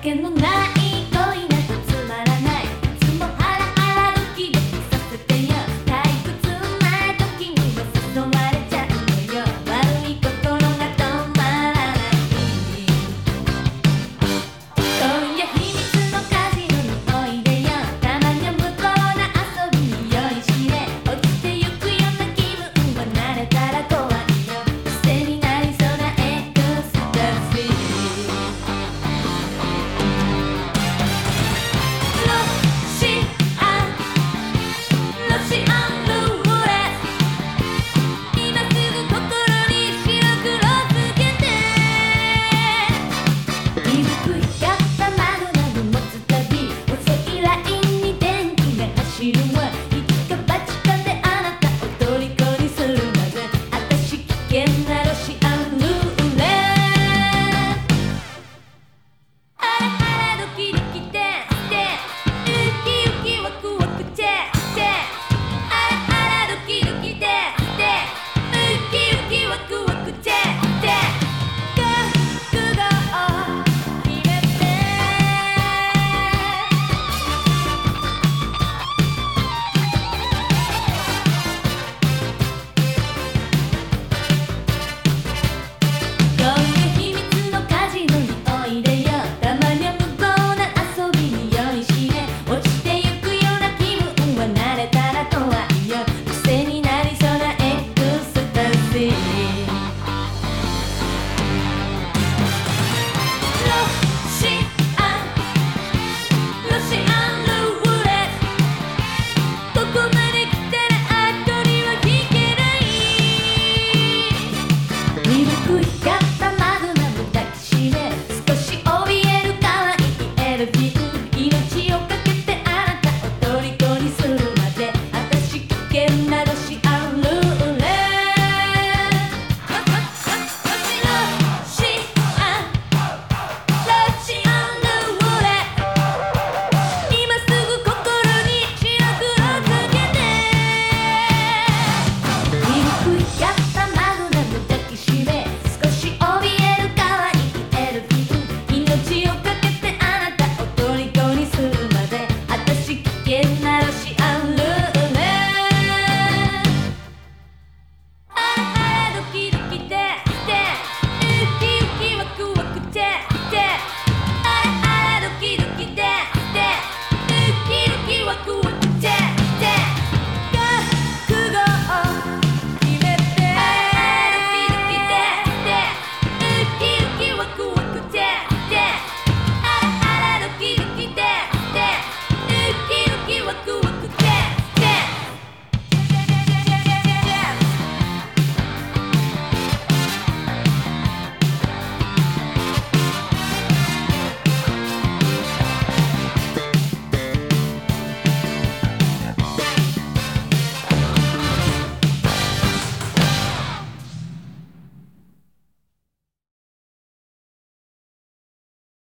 que no, get in that Que nada.